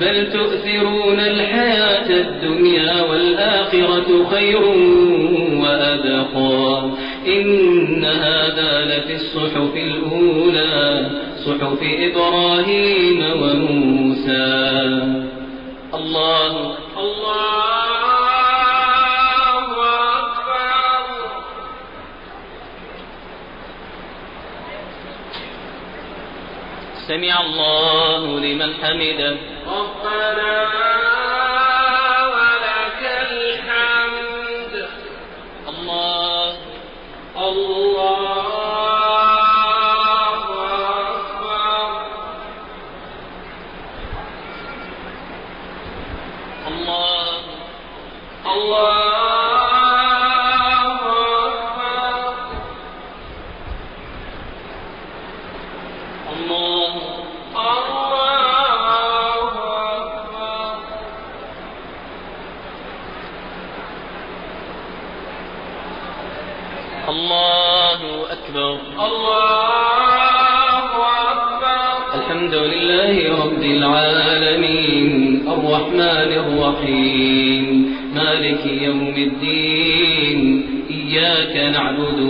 بل تؤثرون الحياة الدنيا والآخرة خير وأبقى. إن هذا لفي الصحف الأولى صحف إبراهيم وموسى. الله الله سمع الله لمن حمده. ربنا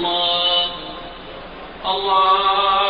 الله. الله.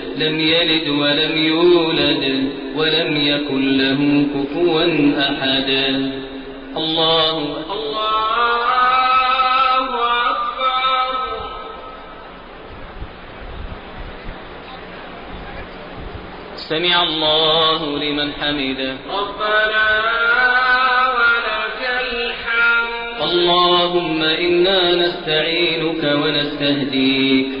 لم يلد ولم يولد ولم يكن له كفوا أحد. الله الله أكبر. سمع الله لمن حمده. ربنا ولك الحمد. اللهم إنا نستعينك ونستهديك.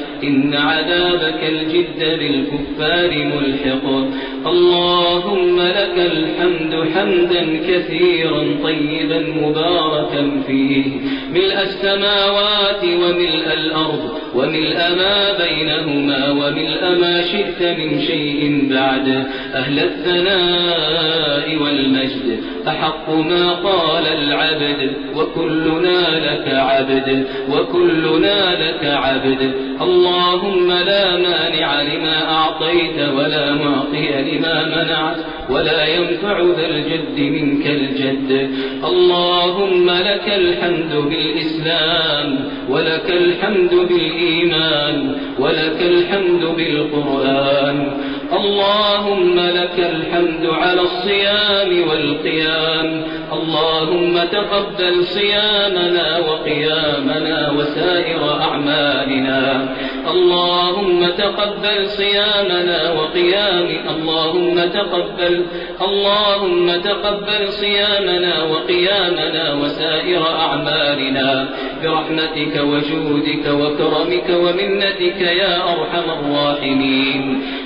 إن عذابك الجد بالكفار ملحق. اللهم لك الحمد حمدا كثيرا طيبا مباركا فيه. ملء السماوات وملء الأرض وملء ما بينهما وملء ما شئت من شيء بعد. أهل الثناء والمجد أحق ما قال العبد. وكلنا لك عبد. وكلنا لك عبد. اللهم لا مانع لما أعطيت ولا معطي لما منعت ولا ينفع ذا الجد منك الجد. اللهم لك الحمد بالإسلام ولك الحمد بالإيمان ولك الحمد بالقرآن. اللهم لك الحمد على الصيام والقيام. اللهم تقبل صيامنا وقيامنا وسائر أعمالنا. اللهم تقبل صيامنا وقيام اللهم تقبل اللهم تقبل صيامنا وقيامنا وسائر أعمالنا. برحمتك وجودك وكرمك ومنتك يا أرحم الراحمين.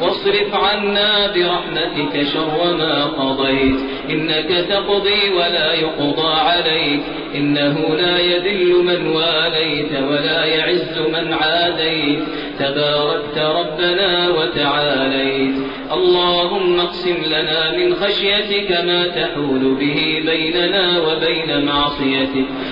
واصرف عنا برحمتك شر ما قضيت. إنك تقضي ولا يقضى عليك. إنه لا يذل من واليت ولا يعز من عاديت. تباركت ربنا وتعاليت. اللهم اقسم لنا من خشيتك ما تحول به بيننا وبين معصيتك.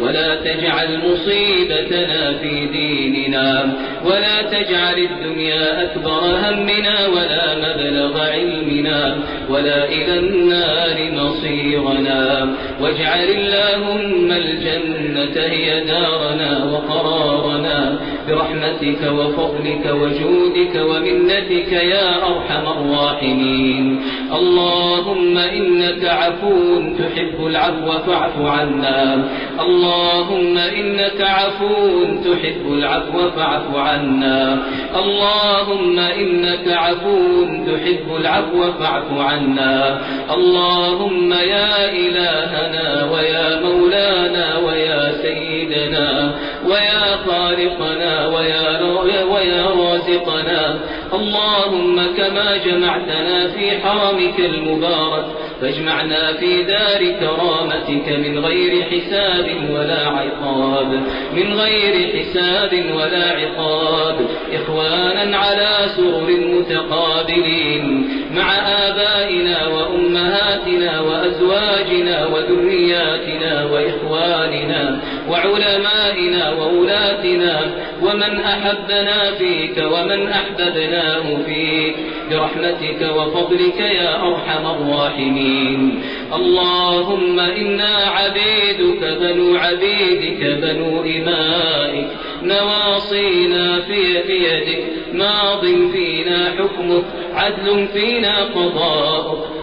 ولا تجعل مصيبتنا في ديننا ولا تجعل الدنيا أكبر همنا ولا مبلغ علمنا ولا إلى النار مصيرنا. واجعل اللهم الجنة هي دارنا وقرارنا. برحمتك وفضلك وجودك ومنتك يا أرحم الراحمين. اللهم إنك عفو تحب العفو فاعف عنا. اللهم إنك عفو تحب العفو فاعف عنا. اللهم إنك عفو تحب العفو فاعف عنا. اللهم يا إلهنا ويا مولانا ويا سيدنا ويا خالقنا ويا ويا رازقنا. اللهم كما جمعتنا في حرمك المبارك فاجمعنا في دار كرامتك من غير حساب ولا عقاب. من غير حساب ولا عقاب. إخوانا على سرر متقابلين. مع آبائنا وأمهاتنا وأزواجنا وذرياتنا وإخواننا. وعلمائنا وولاتنا ومن أحبنا فيك ومن أحببناه فيك برحمتك وفضلك يا أرحم الراحمين. اللهم إنا عبيدك بنو عبيدك بنو إمائك. نواصينا في بيدك ماض فينا حكمك عدل فينا قضاؤك.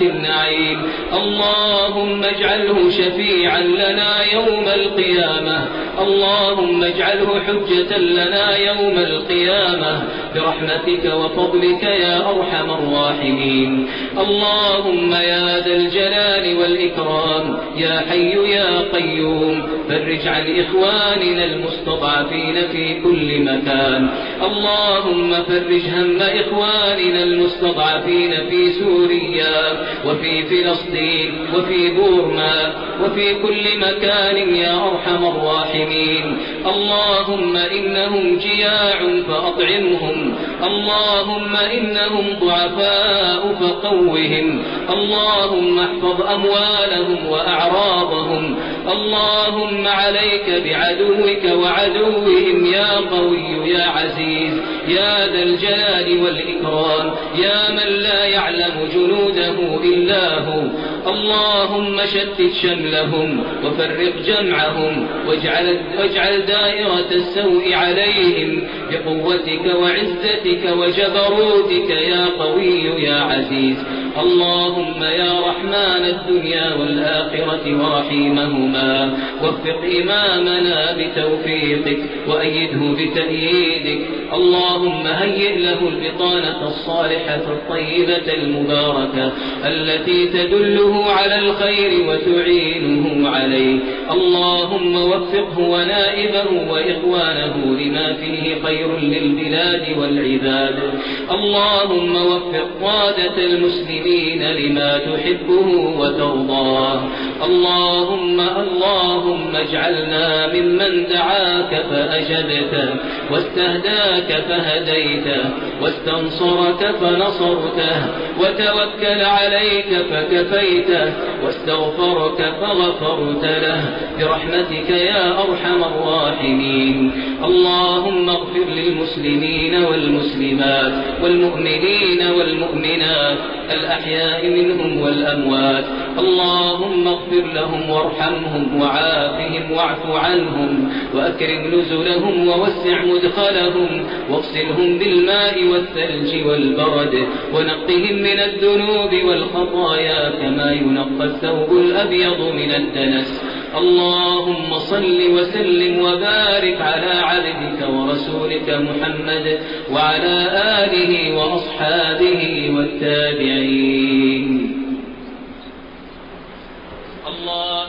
النعيم. اللهم اجعله شفيعا لنا يوم القيامة. اللهم اجعله حجة لنا يوم القيامة. برحمتك وفضلك يا أرحم الراحمين. اللهم يا ذا الجلال والإكرام يا حي يا قيوم فرج عن إخواننا المستضعفين في كل مكان. اللهم فرج هم إخواننا المستضعفين في سوريا وفي فلسطين وفي بورما وفي كل مكان يا أرحم الراحمين. اللهم إنهم جياع فأطعمهم. اللهم إنهم ضعفاء فقوهم. اللهم احفظ أموالهم وأعراضهم. اللهم عليك بعدوك وعدوهم يا قوي يا عزيز. يا ذا الجلال والإكرام. يا من لا يعلم جنوده إلا هو. اللهم شتت شملهم وفرق جمعهم واجعل, واجعل دائرة السوء عليهم بقوتك وعزتك وجبروتك يا قوي يا عزيز اللهم يا رحمن الدنيا والآخرة ورحيمهما. وفق إمامنا بتوفيقك وأيده بتأييدك. اللهم هيئ له البطانة الصالحة الطيبة المباركة التي تدله على الخير وتعينه عليه. اللهم وفقه ونائبه وإخوانه لما فيه خير للبلاد والعباد. اللهم وفق قادة المسلمين لما تحبه وترضاه. اللهم اللهم اجعلنا ممن دعاك فأجبته واستهداك فهديته واستنصرك فنصرته وتوكل عليك فكفيته واستغفرك فغفرت له برحمتك يا أرحم الراحمين اللهم اغفر للمسلمين والمسلمات والمؤمنين والمؤمنات الأحياء منهم والأموات اللهم اغفر لهم وارحمهم وعافهم واعف عنهم وأكرم نزلهم ووسع مدخلهم واغسلهم بالماء والثلج والبرد ونقهم من الذنوب والخطايا كما ينقى الثوب الأبيض من الدنس. اللهم صل وسلم وبارك على عبدك ورسولك محمد وعلى آله وأصحابه والتابعين الله